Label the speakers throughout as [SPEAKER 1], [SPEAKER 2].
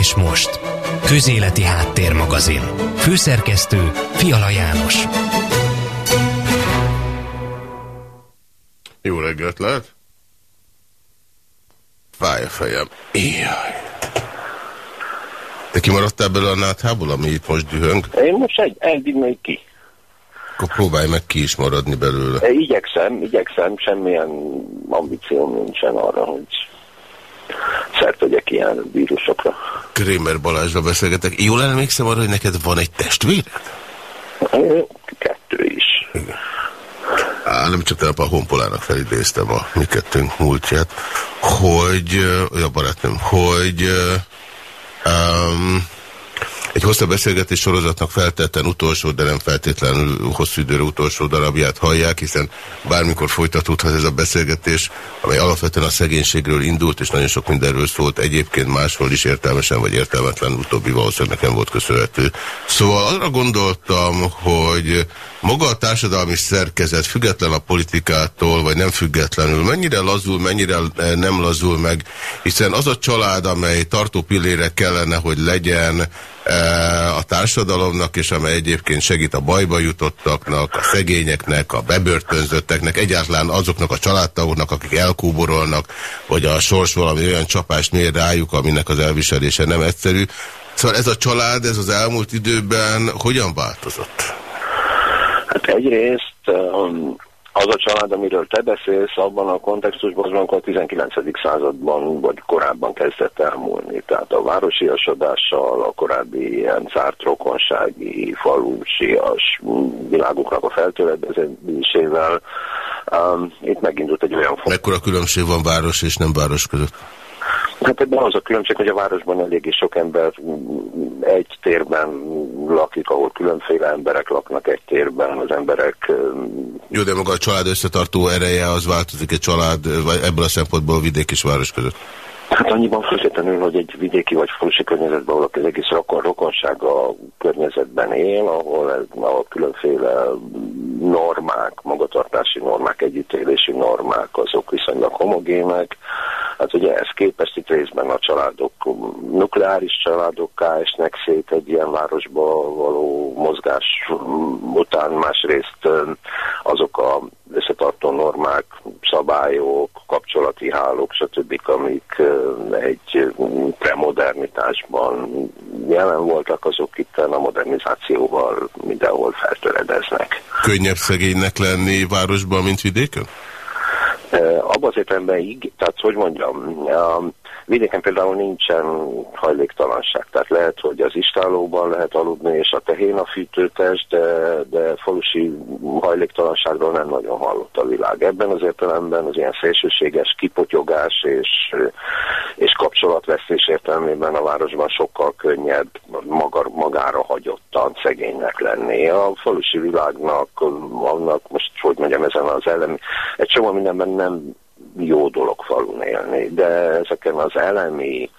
[SPEAKER 1] És most, Közéleti Háttérmagazin. Főszerkesztő Fiala János.
[SPEAKER 2] Jó reggelt lehet? Fáj a fejem. Jaj. Te kimaradtál belőle a náthából, ami itt most dühöng?
[SPEAKER 3] Én most egy, eddig még ki.
[SPEAKER 2] Akkor próbálj meg ki is maradni belőle.
[SPEAKER 3] E, igyekszem, igyekszem, semmilyen ambícióm nincsen arra, hogy szert tegyek ilyen vírusokra.
[SPEAKER 2] Krémer Balázsra beszélgetek. Jól emlékszem arra, hogy neked van egy testvéred?
[SPEAKER 3] Kettő is.
[SPEAKER 2] Igen. Á, nem csak tegnap a honpolának felidéztem a mi kettőnk múltját, hogy, olyan barátnőm, hogy um, egy hosszabb beszélgetés sorozatnak feltetten utolsó, de nem feltétlenül hosszú időre utolsó darabját hallják, hiszen bármikor folytatódhat ez a beszélgetés, amely alapvetően a szegénységről indult, és nagyon sok mindenről szólt, egyébként máshol is értelmesen vagy értelmetlen utóbbi valószínűleg nekem volt köszönhető. Szóval arra gondoltam, hogy maga a társadalmi szerkezet független a politikától, vagy nem függetlenül, mennyire lazul, mennyire nem lazul meg, hiszen az a család, amely tartó pillére kellene, hogy legyen, a társadalomnak, és amely egyébként segít a bajba jutottaknak, a szegényeknek, a bebörtönzötteknek, egyáltalán azoknak a családtagoknak, akik elkúborolnak, vagy a sors valami olyan csapást mér rájuk, aminek az elviselése nem egyszerű. Szóval ez a család, ez az elmúlt időben hogyan változott?
[SPEAKER 3] Hát egyrészt um, az a család, amiről te beszélsz, abban a kontextusban az a 19. században vagy korábban kezdett elmúlni. Tehát a városiasodással, a korábbi ilyen zárt rokonsági, falusias világoknak a feltöredezésével um, itt megindult egy olyan...
[SPEAKER 2] Mekkora különbség van város és nem város között?
[SPEAKER 3] Hát ebben az a különbség, hogy a városban eléggé sok ember egy térben lakik, ahol különféle emberek laknak egy térben, az emberek...
[SPEAKER 2] Jó, de maga a család összetartó ereje az változik egy család, vagy ebből a szempontból vidék és város között?
[SPEAKER 3] Hát annyiban függetlenül, hogy egy vidéki vagy falusi környezetben, ahol az egész rokon, rokonsága környezetben él, ahol, ahol különféle normák, magatartási normák, együttélési normák, azok viszonylag homogének. Hát ugye ez képest itt részben a családok, nukleáris családokká esnek szét egy ilyen városba való mozgás után, másrészt azok a összetartó normák, szabályok, kapcsolati hálók, stb., amik egy premodernitásban jelen voltak, azok itt a modernizációval mindenhol feltöredeznek.
[SPEAKER 2] Könnyebb szegénynek lenni városban, mint vidéken?
[SPEAKER 3] Abban az értelemben, tehát hogy mondjam, Vidéken például nincsen hajléktalanság, tehát lehet, hogy az istálóban lehet aludni, és a tehén a fűtőtes, de, de falusi hajléktalanságról nem nagyon hallott a világ. Ebben az értelemben az ilyen szélsőséges kipotyogás és, és kapcsolatvesztés értelmében a városban sokkal könnyebb maga, magára hagyottan szegénynek lenni. A falusi világnak, annak most hogy mondjam, ezen az elemi, egy csomó mindenben nem jó dolog falun élni, de ezeken az elemi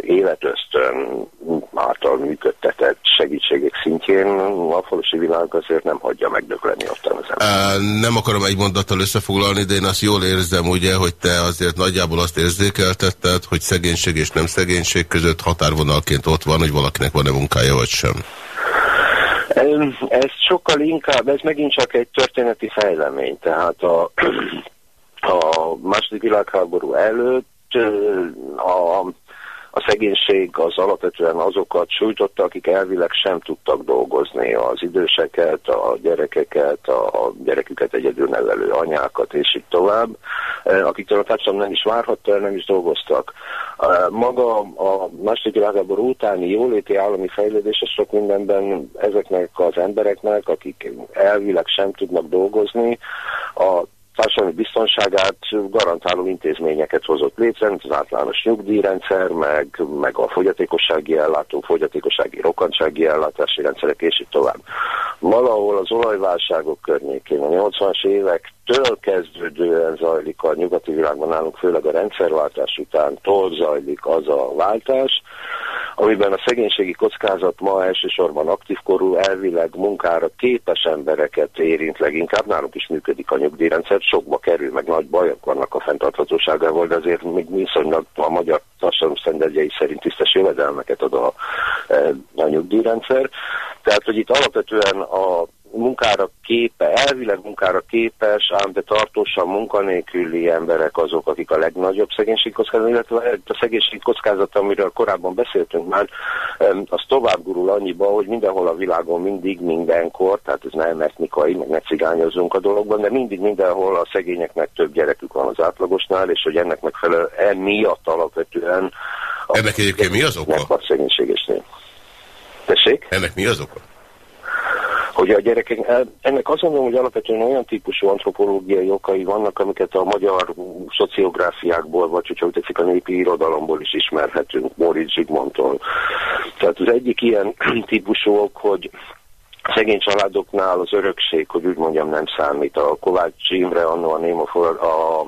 [SPEAKER 3] életösztön által működtetett segítségek szintjén a falusi világ azért nem hagyja megdökleni ottan az ember.
[SPEAKER 2] Nem akarom egy mondattal összefoglalni, de én azt jól érzem, ugye, hogy te azért nagyjából azt érzékeltetted, hogy szegénység és nem szegénység között határvonalként ott van, hogy valakinek van-e munkája vagy sem.
[SPEAKER 3] Ez sokkal inkább, ez megint csak egy történeti fejlemény, tehát a a második világháború előtt a, a szegénység az alapvetően azokat sújtotta, akik elvileg sem tudtak dolgozni, az időseket, a gyerekeket, a gyereküket egyedül nevelő anyákat, és így tovább, akiktől a társadalom nem is várhatta, nem is dolgoztak. Maga a második világháború utáni jóléti állami fejlődés sok mindenben ezeknek az embereknek, akik elvileg sem tudnak dolgozni, a társadalmi biztonságát garantáló intézményeket hozott létre, mint az általános nyugdíjrendszer, meg, meg a fogyatékossági ellátó, fogyatékossági rokkantsági ellátási rendszerek, és így tovább. Valahol az olajválságok környékén, a 80-as évektől kezdődően zajlik a nyugati világban nálunk, főleg a rendszerváltás után tol zajlik az a váltás, amiben a szegénységi kockázat ma elsősorban aktív korú, elvileg munkára képes embereket érint leginkább. Nálunk is működik a nyugdíjrendszer, sokba kerül, meg nagy bajok vannak a fenntarthatóságával, de azért még viszonylag a magyar társadalom szendegyei szerint tisztes jövedelmeket ad a, e, a nyugdíjrendszer. Tehát, hogy itt alapvetően a munkára képe, elvileg munkára képes, ám de tartósan munkanélküli emberek azok, akik a legnagyobb szegénység kockázat, illetve a szegénység kockázat, amiről korábban beszéltünk már, az tovább gurul annyiba, hogy mindenhol a világon mindig, mindenkor, tehát ez nem etnikai, meg ne cigányozunk a dologban, de mindig mindenhol a szegényeknek több gyerekük van az átlagosnál, és hogy ennek megfelelően emiatt alapvetően
[SPEAKER 2] ennek egyébként mi az oka?
[SPEAKER 3] A szegénységesnél. Tessék?
[SPEAKER 2] Ennek mi az oka?
[SPEAKER 3] Hogy a gyerekek, ennek azt mondom, hogy alapvetően olyan típusú antropológiai okai vannak, amiket a magyar szociográfiákból, vagy hogyha úgy tetszik a népi irodalomból is ismerhetünk, Moritz Zsigmondtól. Tehát az egyik ilyen típusú ok, hogy szegény családoknál az örökség, hogy úgy mondjam, nem számít. A Kovács Imre, annó a némofor, a,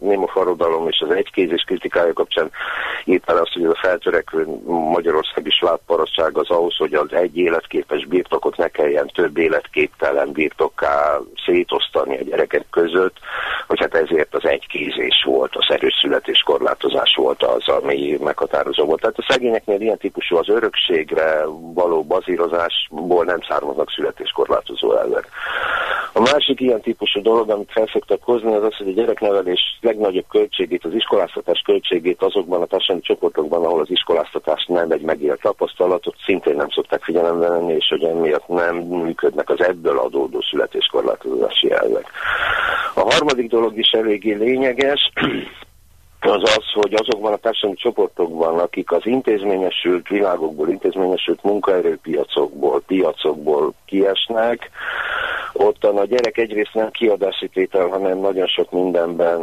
[SPEAKER 3] némoforrodalom és az egykézés kritikája kapcsán írt el azt, hogy a feltörekvő Magyarország is látparasság az ahhoz, hogy az egy életképes birtokot ne kelljen több életképtelen birtokká szétosztani a gyerekek között, hogy hát ezért az egykézés volt, az erőszületés korlátozás volt az, ami meghatározó volt. Tehát a szegényeknél ilyen típusú az örökségre való bazírozásból nem származnak születéskorlátozó elvek. A másik ilyen típusú dolog, amit felszoktak hozni, az az, hogy a gyereknevelés legnagyobb költségét, az iskoláztatás költségét azokban a társadalmi csoportokban, ahol az iskoláztatás nem egy megélt tapasztalatot, szintén nem szokták figyelembe venni, és hogy emiatt nem működnek az ebből adódó születéskorlátozási elvek. A harmadik dolog is eléggé lényeges, az az, hogy azokban a társadalmi csoportokban, akik az intézményesült világokból, intézményesült munkaerőpiacokból, piacokból kiesnek, ottan a gyerek egyrészt nem kiadási tétel, hanem nagyon sok mindenben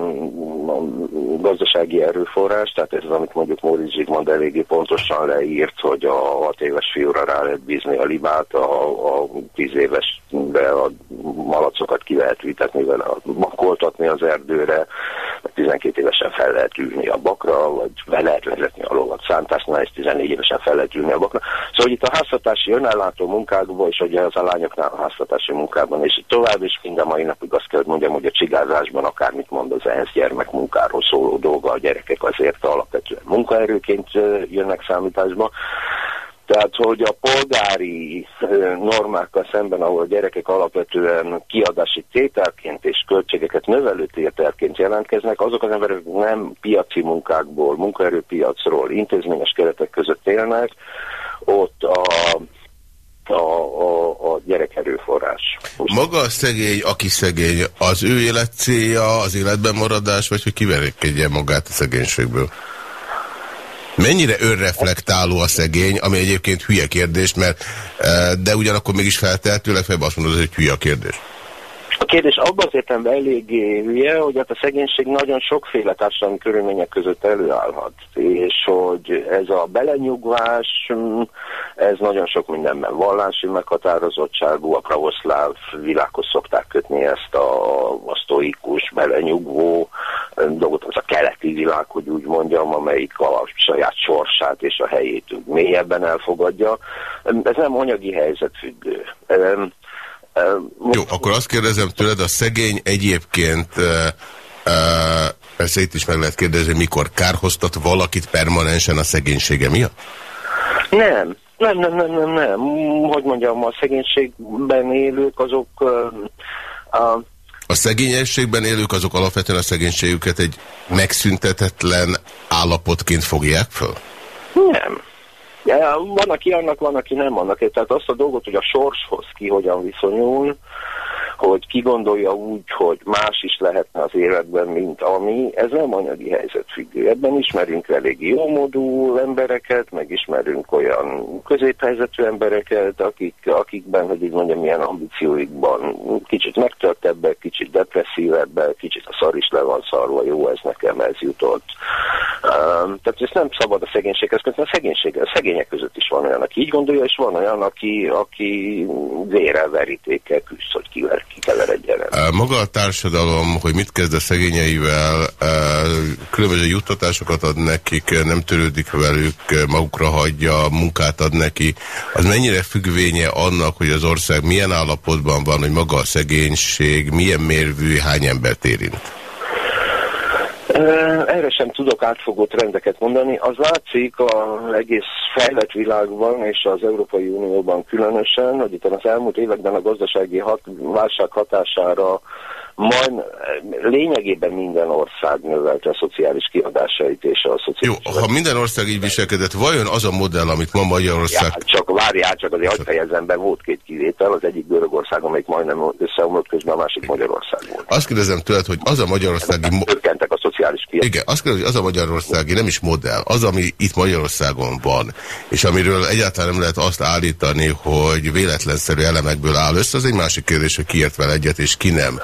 [SPEAKER 3] gazdasági erőforrás, tehát ez az, amit mondjuk Móricz Zsigmond eléggé pontosan leírt, hogy a hat éves fiúra rá lehet bízni a libát, a, a tíz évesbe a malacokat ki lehet vitetni vele, makoltatni az erdőre, 12 évesen fel lehet ülni a bakra, vagy be lehet vezetni a szántásnál, és 14 évesen fel lehet ülni a bakra. Szóval itt a háztatási önellátó munkákban, és ugye az a lányoknál a háztatási munkában, és tovább, is mind a mai napig azt kell, hogy mondjam, hogy a csigázásban akármit mond az ENSZ gyermekmunkáról szóló dolga, a gyerekek azért alapvetően munkaerőként jönnek számításba. Tehát, hogy a polgári normákkal szemben, ahol a gyerekek alapvetően kiadási tételként és költségeket növelő tételként jelentkeznek, azok az emberek nem piaci munkákból, munkaerőpiacról, intézményes keretek között élnek, ott a a, a, a gyerek.
[SPEAKER 2] Maga a szegény, aki szegény, az ő életcélja, az életben maradás, vagy hogy kiverekedje magát a szegénységből? Mennyire önreflektáló a szegény, ami egyébként hülye kérdés, mert eh, de ugyanakkor mégis feltehető, legfeljebb azt mondod, hogy hülye kérdés.
[SPEAKER 3] A kérdés abban az értelemben eléggé hülye, hogy hát a szegénység nagyon sokféle társadalmi körülmények között előállhat, és hogy ez a belenyugvás, mm, ez nagyon sok mindenben vallási meghatározottságú, a pravoszláv világhoz szokták kötni ezt a, a sztoikus, belenyugvó dolgot, az a keleti világ, hogy úgy mondjam, amelyik a saját sorsát és a helyét mélyebben elfogadja. Ez nem anyagi helyzet függő
[SPEAKER 2] jó, akkor azt kérdezem tőled, a szegény egyébként, persze itt is meg lehet kérdezni, mikor kárhoztat valakit permanensen a szegénysége miatt?
[SPEAKER 3] Nem, nem, nem, nem, nem, nem. Hogy mondjam, a szegénységben élők azok...
[SPEAKER 2] a a szegényességben élők azok alapvetően a szegénységüket egy megszüntetetlen állapotként fogják föl?
[SPEAKER 3] Nem. Van, aki annak, van, aki nem annak. Tehát azt a dolgot, hogy a sorshoz ki hogyan viszonyul, hogy ki gondolja úgy, hogy más is lehetne az életben, mint ami, ez nem anyagi helyzet függő. Ebben ismerünk elég jómódú embereket, meg ismerünk olyan középhelyzetű embereket, akik, akikben, hogy így mondjam, milyen ambícióikban kicsit megtörtebbek, kicsit depresszívebbek, kicsit a szar is le van szarva, jó, ez nekem ez jutott. tehát ezt nem szabad a szegénységhez kötni, a szegénység, a szegények között is van olyan, aki így gondolja, és van olyan, aki, aki vérrel verítékkel küzd, hogy kiver, kikeveredjen.
[SPEAKER 2] Maga a társadalom, hogy mit kezd a szegényeivel, különböző juttatásokat ad nekik, nem törődik velük, magukra hagyja, munkát ad neki, az mennyire függvénye annak, hogy az ország milyen állapotban van, hogy maga a szegénység, milyen mérvű, hány embert érint?
[SPEAKER 3] Erre sem tudok átfogó trendeket mondani. Az látszik az egész fejlett világban és az Európai Unióban különösen, hogy itt az elmúlt években a gazdasági hat, válság hatására majd lényegében minden ország növelte a szociális kiadásait és a szociális...
[SPEAKER 2] Jó, ha minden ország így viselkedett, vajon az a modell, amit ma Magyarország...
[SPEAKER 3] Ja, csak várjál, csak azért hagyd fejezem be, volt két kivétel, az egyik Görögország, amelyik majdnem összeomlott közben, a másik Magyarország volt.
[SPEAKER 2] Azt kérdezem tőled, hogy az a magyarországi...
[SPEAKER 3] Csökkentek a szociális kiadások.
[SPEAKER 2] Igen, azt kérdezem, hogy az a magyarországi nem is modell, az, ami itt Magyarországon van, és amiről egyáltalán nem lehet azt állítani, hogy véletlenszerű elemekből áll össze, az egy másik kérdés, hogy ki ért vele egyet és ki nem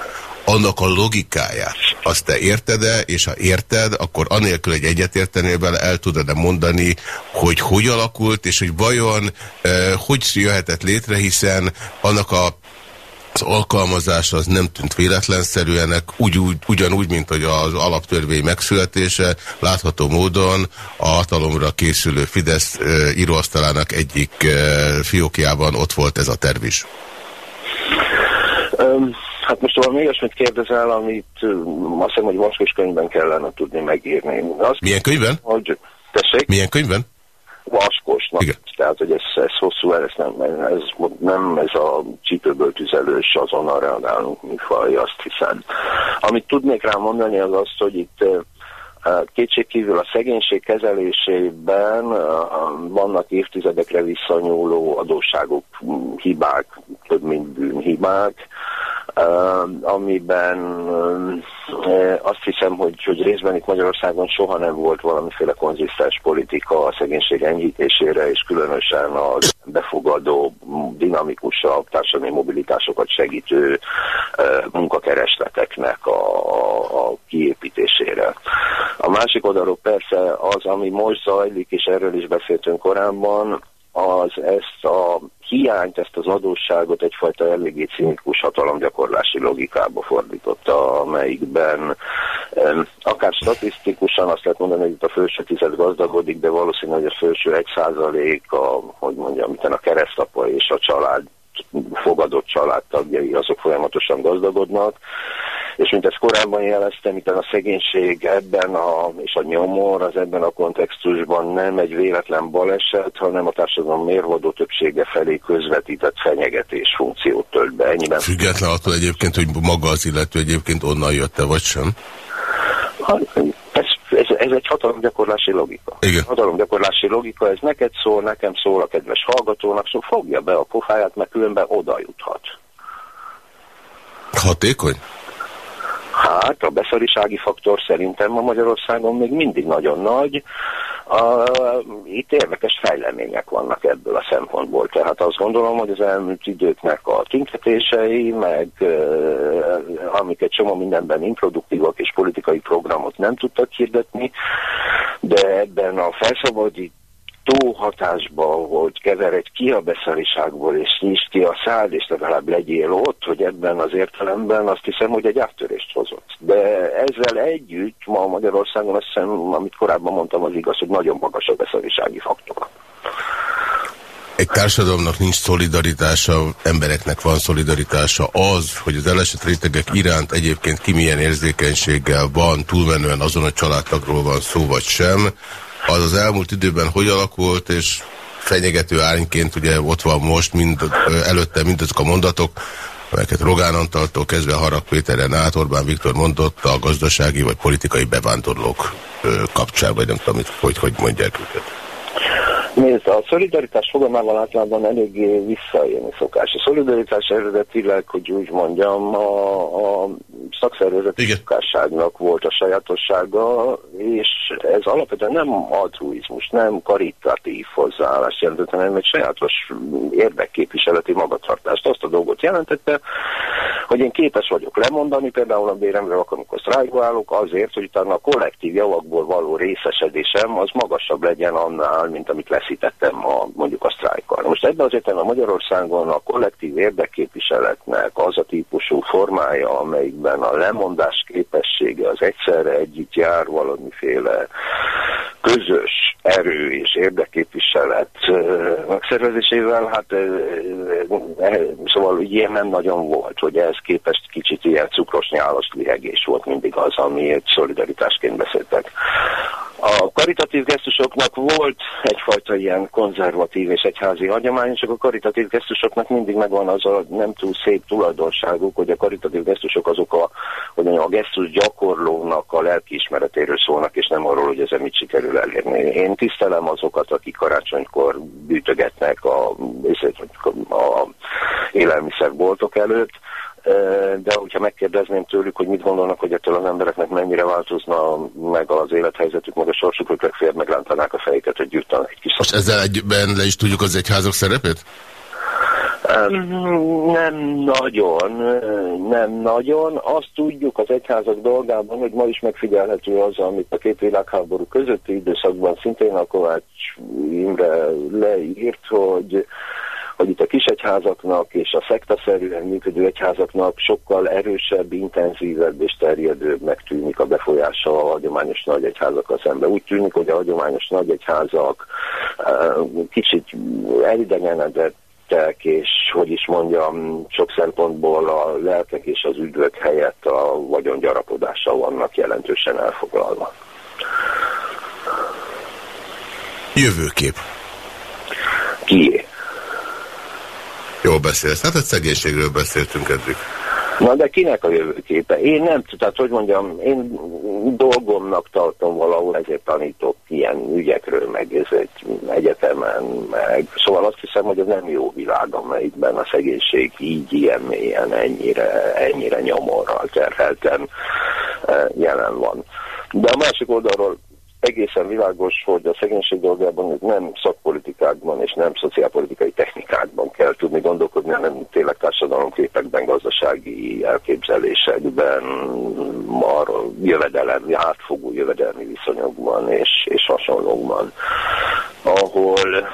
[SPEAKER 2] annak a logikáját, azt te érted-e, és ha érted, akkor anélkül egy egyetértenél vele el tudod-e mondani, hogy hogy alakult, és hogy vajon e, hogy jöhetett létre, hiszen annak a az alkalmazás az nem tűnt véletlenszerűenek, úgy, úgy, ugyanúgy, mint hogy az alaptörvény megszületése, látható módon a hatalomra készülő Fidesz e, íróasztalának egyik e, fiókjában ott volt ez a terv is.
[SPEAKER 3] Um. Hát most valami olyasmit kérdezel, amit azt hiszem, hogy vaskos könyvben kellene tudni megírni. Azt
[SPEAKER 2] Milyen könyvben?
[SPEAKER 3] Hogy, tessék?
[SPEAKER 2] Milyen könyvben?
[SPEAKER 3] Vaskosnak. Igen. Tehát, hogy ez, ez hosszú, ez nem, ez nem ez a csípőből tüzelős, azonnal reagálunk műfaj, azt hiszem. Amit tudnék rá mondani, az azt, hogy itt Kétségkívül a szegénység kezelésében vannak évtizedekre visszanyúló adósságok, hibák, több mint bűnhibák, amiben azt hiszem, hogy, hogy részben itt Magyarországon soha nem volt valamiféle konzisztens politika a szegénység enyhítésére, és különösen a befogadó, dinamikusabb társadalmi mobilitásokat segítő munkakeresleteknek a, a, kiépítésére. A másik oldalról persze az, ami most zajlik, és erről is beszéltünk korábban, az ezt a hiányt, ezt az adósságot egyfajta eléggé cinikus hatalomgyakorlási logikába fordította, amelyikben akár statisztikusan azt lehet mondani, hogy itt a felső tized gazdagodik, de valószínű, hogy a felső egy százalék, a, hogy mondjam, a keresztapa és a család fogadott családtagjai, azok folyamatosan gazdagodnak, és mint ezt korábban jeleztem, itt a szegénység ebben a, és a nyomor az ebben a kontextusban nem egy véletlen baleset, hanem a társadalom mérvadó többsége felé közvetített fenyegetés funkciót tölt be. Ennyiben.
[SPEAKER 2] Független attól egyébként, hogy maga az illető egyébként onnan jött-e, vagy sem?
[SPEAKER 3] Ez, ez, ez egy hatalomgyakorlási logika.
[SPEAKER 2] Igen.
[SPEAKER 3] Hatalomgyakorlási logika, ez neked szól, nekem szól, a kedves hallgatónak, szóval fogja be a pofáját, mert különben oda juthat.
[SPEAKER 2] Hatékony?
[SPEAKER 3] Hát a beszarisági faktor szerintem a Magyarországon még mindig nagyon nagy. A, itt érdekes fejlemények vannak ebből a szempontból. Tehát azt gondolom, hogy az elmúlt időknek a tüntetései, meg amik egy csomó mindenben improduktívak és politikai programot nem tudtak hirdetni, de ebben a felszabadít tó hatásba, hogy keveredj ki a beszariságból, és nyisd ki a szád, és legalább legyél ott, hogy ebben az értelemben azt hiszem, hogy egy áttörést hozott. De ezzel együtt ma Magyarországon azt hiszem, amit korábban mondtam, az igaz, hogy nagyon magas a beszarisági faktor.
[SPEAKER 2] Egy társadalomnak nincs szolidaritása, embereknek van szolidaritása. Az, hogy az elesett rétegek iránt egyébként ki milyen érzékenységgel van, túlmenően azon a családtagról van szó, vagy sem, az az elmúlt időben hogy alakult, és fenyegető árnyként ugye ott van most mind, előtte mindazok a mondatok, amelyeket Rogán Antaltól kezdve Harag Péteren át Orbán Viktor mondott a gazdasági vagy politikai bevándorlók kapcsán, vagy nem tudom, hogy, hogy mondják őket.
[SPEAKER 3] Nézd, a szolidaritás fogalmával általában eléggé visszaélni szokás. A szolidaritás eredetileg, hogy úgy mondjam, a, a szakszervezeti szokásságnak volt a sajátossága, és ez alapvetően nem altruizmus, nem karitatív hozzáállás jelentett, hanem egy sajátos érdekképviseleti magatartást. Azt a dolgot jelentette, hogy én képes vagyok lemondani például a béremről, amikor sztrájkba állok, azért, hogy utána a kollektív javakból való részesedésem az magasabb legyen annál, mint amit leszítettem a, mondjuk a sztrájkkal. Most ebben az értelemben Magyarországon a kollektív érdekképviseletnek az a típusú formája, amelyikben a lemondás képessége az egyszerre együtt jár valamiféle közös erő és érdekképviselet megszervezésével, hát szóval ilyen nem nagyon volt, hogy ehhez képest kicsit ilyen cukros nyálas lihegés volt mindig az, ami egy szolidaritásként beszéltek. A karitatív gesztusoknak volt egyfajta ilyen konzervatív és egyházi hagyomány, csak a karitatív gesztusoknak mindig megvan az a nem túl szép tulajdonságuk, hogy a karitatív gesztusok azok a, hogy mondjam, a gesztus gyakorlónak a lelkiismeretéről szólnak, és nem arról, hogy ezzel mit sikerül elérni. Én tisztelem azokat, akik karácsonykor bűtögetnek a, a élelmiszerboltok előtt, de hogyha megkérdezném tőlük, hogy mit gondolnak, hogy ettől az embereknek mennyire változna meg az élethelyzetük, meg a sorsuk, hogy legfeljebb meglántanák a fejüket, hogy gyűjtanak egy kis...
[SPEAKER 2] Most ezzel egyben le is tudjuk az egyházak szerepét?
[SPEAKER 3] Nem nagyon, nem nagyon. Azt tudjuk az egyházak dolgában, hogy ma is megfigyelhető az, amit a két világháború közötti időszakban szintén a Kovács Imre leírt, hogy hogy itt a kis egyházaknak és a szektaszerűen működő egyházaknak sokkal erősebb, intenzívebb és terjedőbbnek tűnik a befolyása a hagyományos nagy egyházakkal szemben. Úgy tűnik, hogy a hagyományos nagy egyházak kicsit elidegenedett és hogy is mondjam, sok szempontból a lelkek és az üdvök helyett a vagyon gyarapodással vannak jelentősen elfoglalva.
[SPEAKER 2] Jövőkép.
[SPEAKER 3] Kié?
[SPEAKER 2] Jól beszélsz. Hát a szegénységről beszéltünk eddig.
[SPEAKER 3] Na de kinek a jövőképe? Én nem, tehát hogy mondjam, én dolgomnak tartom valahol, ezért tanítok ilyen ügyekről, meg ezért egyetemen, meg szóval azt hiszem, hogy ez nem jó világ, amelyikben a szegénység így ilyen mélyen, ennyire, ennyire nyomorral terhelten eh, jelen van. De a másik oldalról egészen világos, hogy a szegénység dolgában nem szakpolitikákban és nem szociálpolitikai technikákban kell tudni gondolkodni, hanem tényleg társadalomképekben, gazdasági elképzelésekben, arról jövedelem, átfogó jövedelmi viszonyokban és, és hasonlókban, ahol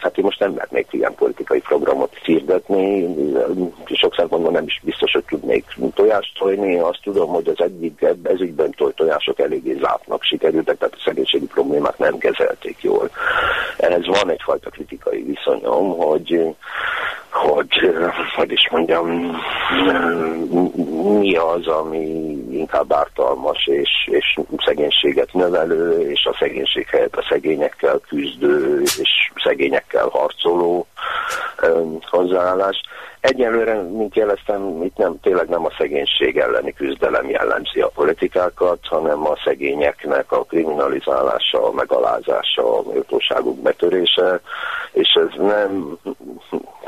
[SPEAKER 3] hát én most nem mernék ilyen politikai programot hirdetni, sok szempontból nem is biztos, hogy tudnék tojást tojni, azt tudom, hogy az egyik ezügyben tojások eléggé zátnak sikerült kerültek, tehát a szegénységi problémák nem kezelték jól. Ehhez van egyfajta kritikai viszonyom, hogy hogy, hogy is mondjam, mi az, ami inkább ártalmas és, és szegénységet növelő, és a szegénység helyett a szegényekkel küzdő és szegényekkel harcoló hozzáállás. Egyelőre, mint jeleztem, itt nem, tényleg nem a szegénység elleni küzdelem jellemzi a politikákat, hanem a szegényeknek a kriminalizálása, a megalázása, a méltóságuk betörése, és ez nem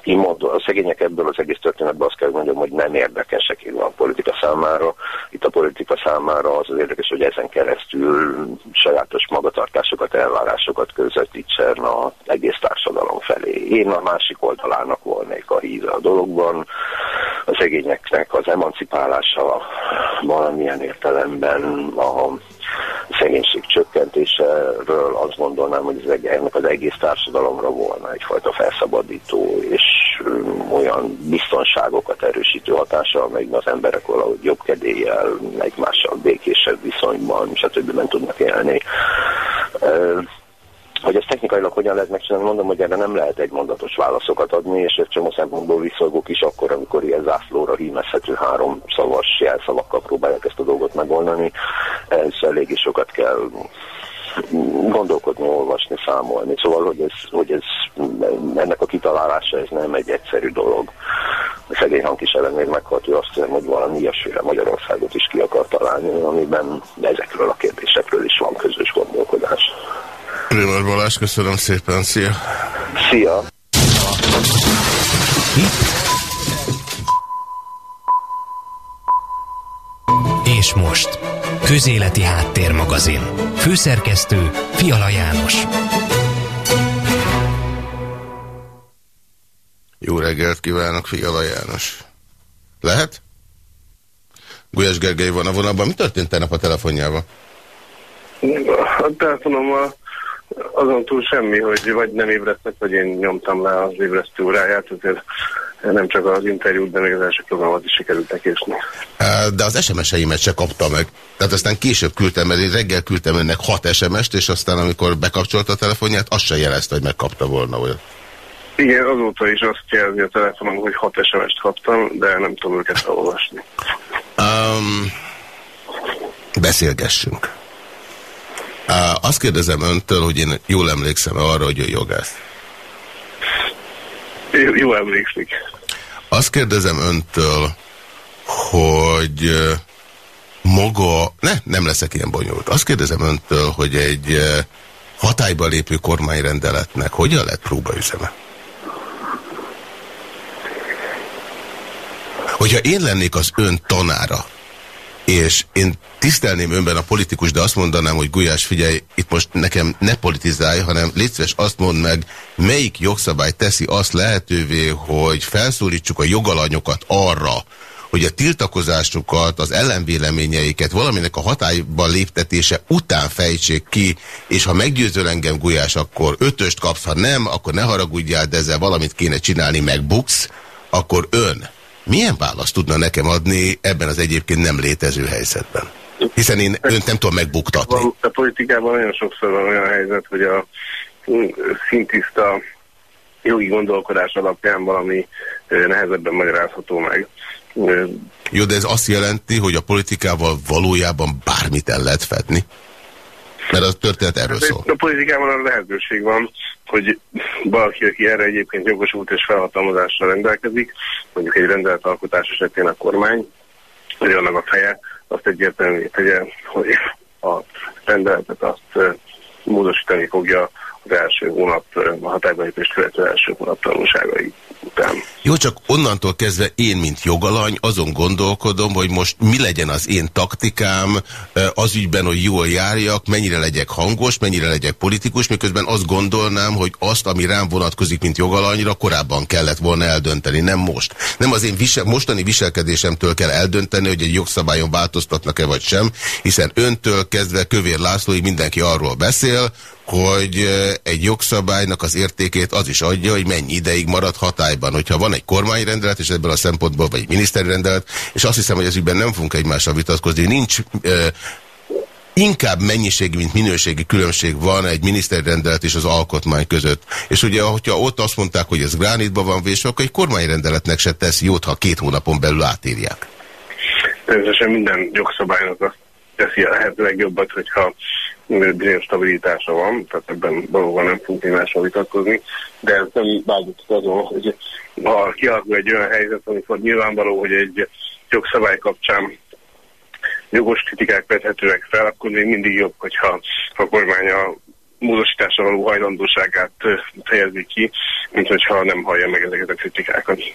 [SPEAKER 3] kimondva, a szegények ebből az egész történetben azt kell mondjam, hogy nem érdekesek így a politika számára. Itt a politika számára az az érdekes, hogy ezen keresztül sajátos magatartásokat, elvárásokat közvetítsen az egész társadalom felé. Én a másik oldalának volnék a híve a dologban. A szegényeknek az emancipálása valamilyen értelemben a szegénység csökkentéséről azt gondolnám, hogy ez ennek az egész társadalomra volna egyfajta felszabadító és olyan biztonságokat erősítő hatása, amelyben az emberek valahogy jobb kedéllyel, egymással békésebb viszonyban, stb. tudnak élni. Hogy ezt technikailag hogyan lehet megcsinálni, mondom, hogy erre nem lehet egy mondatos válaszokat adni, és egy csomó szempontból visszolgok is akkor, amikor ilyen zászlóra hímezhető három szavas jelszavakkal próbálják ezt a dolgot megoldani. Ez eléggé sokat kell gondolkodni, olvasni, számolni. Szóval, hogy, ez, hogy ez, ennek a kitalálása ez nem egy egyszerű dolog. A szegény is ellenére meghatja azt hiszem, hogy valami ilyesmire Magyarországot is ki akar találni, amiben ezekről a kérdésekről is van közös gondolkodás.
[SPEAKER 2] Rémer Balázs, köszönöm szépen, szia!
[SPEAKER 3] Szia!
[SPEAKER 1] És most, Közéleti Háttérmagazin. Főszerkesztő Fiala János.
[SPEAKER 2] Jó reggelt kívánok, Fiala János! Lehet? Gulyás Gergely van a vonalban. Mi történt tegnap a telefonjával?
[SPEAKER 4] A telefonommal azon túl semmi, hogy vagy nem ébresztek, vagy én nyomtam le az ébresztő óráját, azért nem csak az interjút, de még az első programot is sikerült nekésni.
[SPEAKER 2] De az SMS-eimet se kapta meg. Tehát aztán később küldtem, mert én reggel küldtem önnek hat SMS-t, és aztán amikor bekapcsolta a telefonját, azt se jelezte, hogy megkapta volna olyat.
[SPEAKER 4] Igen, azóta is azt jelzi a telefonom, hogy hat SMS-t kaptam, de nem tudom őket elolvasni. Um,
[SPEAKER 2] beszélgessünk. Azt kérdezem öntől, hogy én jól emlékszem -e arra, hogy ő jogász.
[SPEAKER 4] Jó, jó emlékszik.
[SPEAKER 2] Azt kérdezem öntől, hogy maga, ne, nem leszek ilyen bonyolult. Azt kérdezem öntől, hogy egy hatályba lépő kormányrendeletnek hogyan lett próbaüzeme? Hogyha én lennék az ön tanára, és én tisztelném önben a politikus, de azt mondanám, hogy Gulyás, figyelj, itt most nekem ne politizálj, hanem létszves azt mondd meg, melyik jogszabály teszi azt lehetővé, hogy felszólítsuk a jogalanyokat arra, hogy a tiltakozásukat, az ellenvéleményeiket valaminek a hatályba léptetése után fejtsék ki, és ha meggyőzöl engem Gulyás, akkor ötöst kapsz, ha nem, akkor ne haragudjál, de ezzel valamit kéne csinálni, megbuksz, akkor ön milyen választ tudna nekem adni ebben az egyébként nem létező helyzetben? Hiszen én önt nem tudom megbuktatni.
[SPEAKER 4] A politikában nagyon sokszor van olyan helyzet, hogy a szintiszta jogi gondolkodás alapján valami nehezebben magyarázható meg.
[SPEAKER 2] Jó, de ez azt jelenti, hogy a politikával valójában bármit el lehet fedni? Mert a történet erről szól.
[SPEAKER 4] A politikában a lehetőség van, hogy valaki, aki erre egyébként jogosult és felhatalmazással rendelkezik, mondjuk egy rendeletalkotás esetén a kormány, vagy annak a feje, azt egyértelmű tegye, hogy a rendeletet azt módosítani fogja az első hónap, a hatályba lépést követő első hónap tanulságai után.
[SPEAKER 2] Jó, csak onnantól kezdve én, mint jogalany, azon gondolkodom, hogy most mi legyen az én taktikám az ügyben, hogy jól járjak, mennyire legyek hangos, mennyire legyek politikus, miközben azt gondolnám, hogy azt, ami rám vonatkozik, mint jogalanyra, korábban kellett volna eldönteni, nem most. Nem az én visel, mostani viselkedésemtől kell eldönteni, hogy egy jogszabályon változtatnak-e vagy sem, hiszen öntől kezdve Kövér Lászlóig mindenki arról beszél, hogy egy jogszabálynak az értékét az is adja, hogy mennyi ideig marad hatályban. Hogyha van egy kormányrendelet, és ebből a szempontból, vagy egy miniszteri rendelet, és azt hiszem, hogy ez ügyben nem fogunk egymással vitatkozni, nincs inkább mennyiségi, mint minőségi különbség van egy miniszteri rendelet és az alkotmány között. És ugye, hogyha ott azt mondták, hogy ez gránitba van vésve, akkor egy kormányrendeletnek se tesz jót, ha két hónapon belül átírják.
[SPEAKER 4] Természetesen minden jogszabálynak azt teszi a lehető legjobbat, hogyha bizonyos stabilitása van, tehát ebben valóban nem fogunk egymással vitatkozni, de ez nem változik azon, hogy ha kialakul egy olyan helyzet, amikor nyilvánvaló, hogy egy jogszabály kapcsán jogos kritikák vethetőek fel, akkor még mindig jobb, hogyha a kormány a módosításra való hajlandóságát fejezi ki, mint hogyha nem hallja meg ezeket a kritikákat. Oké,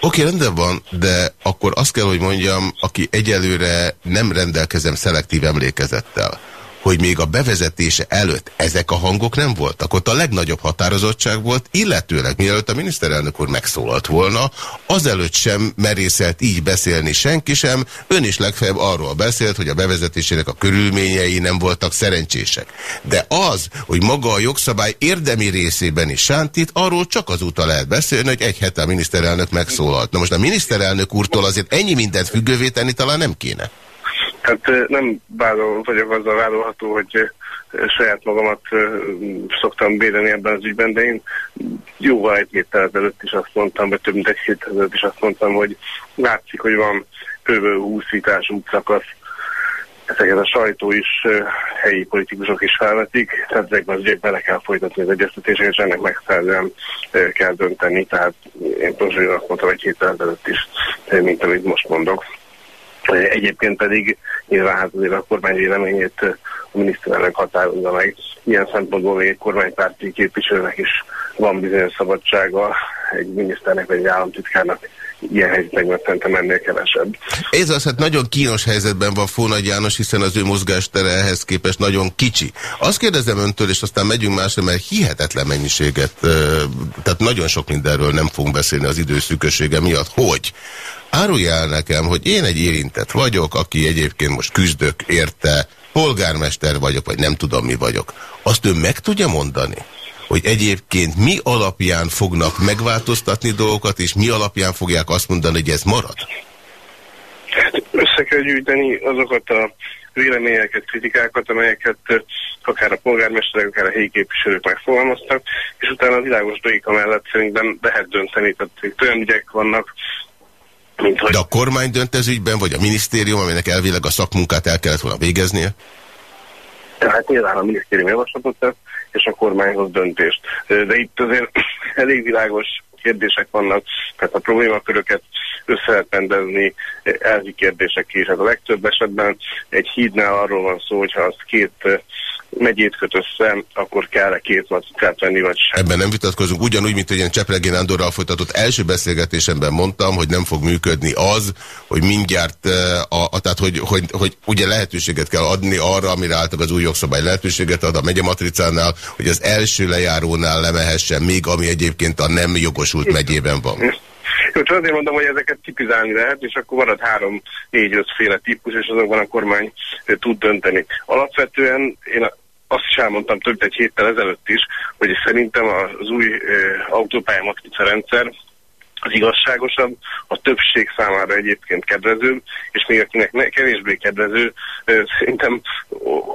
[SPEAKER 2] okay, rendben van, de akkor azt kell, hogy mondjam, aki egyelőre nem rendelkezem szelektív emlékezettel, hogy még a bevezetése előtt ezek a hangok nem voltak. Ott a legnagyobb határozottság volt, illetőleg mielőtt a miniszterelnök úr megszólalt volna, azelőtt sem merészelt így beszélni senki sem, ön is legfeljebb arról beszélt, hogy a bevezetésének a körülményei nem voltak szerencsések. De az, hogy maga a jogszabály érdemi részében is sántít, arról csak azóta lehet beszélni, hogy egy hete a miniszterelnök megszólalt. Na most a miniszterelnök úrtól azért ennyi mindent függővé tenni talán nem kéne.
[SPEAKER 4] Hát nem vádol, vagyok azzal vádolható, hogy saját magamat szoktam védeni ebben az ügyben, de én jóval egy héttel ezelőtt is azt mondtam, vagy több mint egy héttel ezelőtt is azt mondtam, hogy látszik, hogy van kb. 20 vitás útszakasz, ezeket a sajtó is, helyi politikusok is felvetik, tehát ezekben az ügyekben bele kell folytatni az egyeztetéseket, és ennek megfelelően kell dönteni, tehát én pontosan azt mondtam egy héttel ezelőtt is, mint amit most mondok. Egyébként pedig nyilván hát azért a kormány véleményét a miniszterelnök határozza meg. Ilyen szempontból még egy kormánypárti képviselőnek is van bizonyos szabadsága egy miniszternek vagy egy államtitkárnak ilyen helyzetekben szerintem ennél kevesebb.
[SPEAKER 2] Ez az, hát nagyon kínos helyzetben van Fónagy János, hiszen az ő mozgástere ehhez képest nagyon kicsi. Azt kérdezem öntől, és aztán megyünk másra, mert hihetetlen mennyiséget, tehát nagyon sok mindenről nem fogunk beszélni az időszűkössége miatt, hogy árulja el nekem, hogy én egy érintett vagyok, aki egyébként most küzdök érte, polgármester vagyok, vagy nem tudom mi vagyok. Azt ő meg tudja mondani? Hogy egyébként mi alapján fognak megváltoztatni dolgokat, és mi alapján fogják azt mondani, hogy ez marad?
[SPEAKER 4] Hát össze kell gyűjteni azokat a véleményeket, kritikákat, amelyeket akár a polgármesterek, akár a helyi képviselők megfogalmaztak, és utána a világos logika mellett szerintem lehet dönteni, tehát olyan ügyek vannak,
[SPEAKER 2] mint hogy... De a kormány dönt ez ügyben, vagy a minisztérium, aminek elvileg a szakmunkát el kellett volna végeznie?
[SPEAKER 4] Tehát nyilván a minisztérium javaslatot tesz, és a kormányhoz döntést. De itt azért elég világos kérdések vannak, tehát a problémaköröket össze lehet rendezni, elvi kérdések is. Hát a legtöbb esetben egy hídnál arról van szó, hogyha az két megyét köt össze, akkor kell-e két mackát venni, vagy sem.
[SPEAKER 2] Ebben nem vitatkozunk. Ugyanúgy, mint hogy én Csepregén Andorral folytatott első beszélgetésemben mondtam, hogy nem fog működni az, hogy mindjárt, a, a, tehát hogy, hogy, hogy ugye lehetőséget kell adni arra, amire álltak az új jogszabály lehetőséget ad a megyematricánál, hogy az első lejárónál lemehessen még, ami egyébként a nem jogosult megyében van.
[SPEAKER 4] Jó, csak azért mondom, hogy ezeket tipizálni lehet, és akkor marad három, négy, ötféle típus, és azokban a kormány tud dönteni. Alapvetően én azt is elmondtam több egy héttel ezelőtt is, hogy szerintem az új autópályamatrica rendszer az igazságosabb, a többség számára egyébként kedvező, és még akinek ne, kevésbé kedvező, szerintem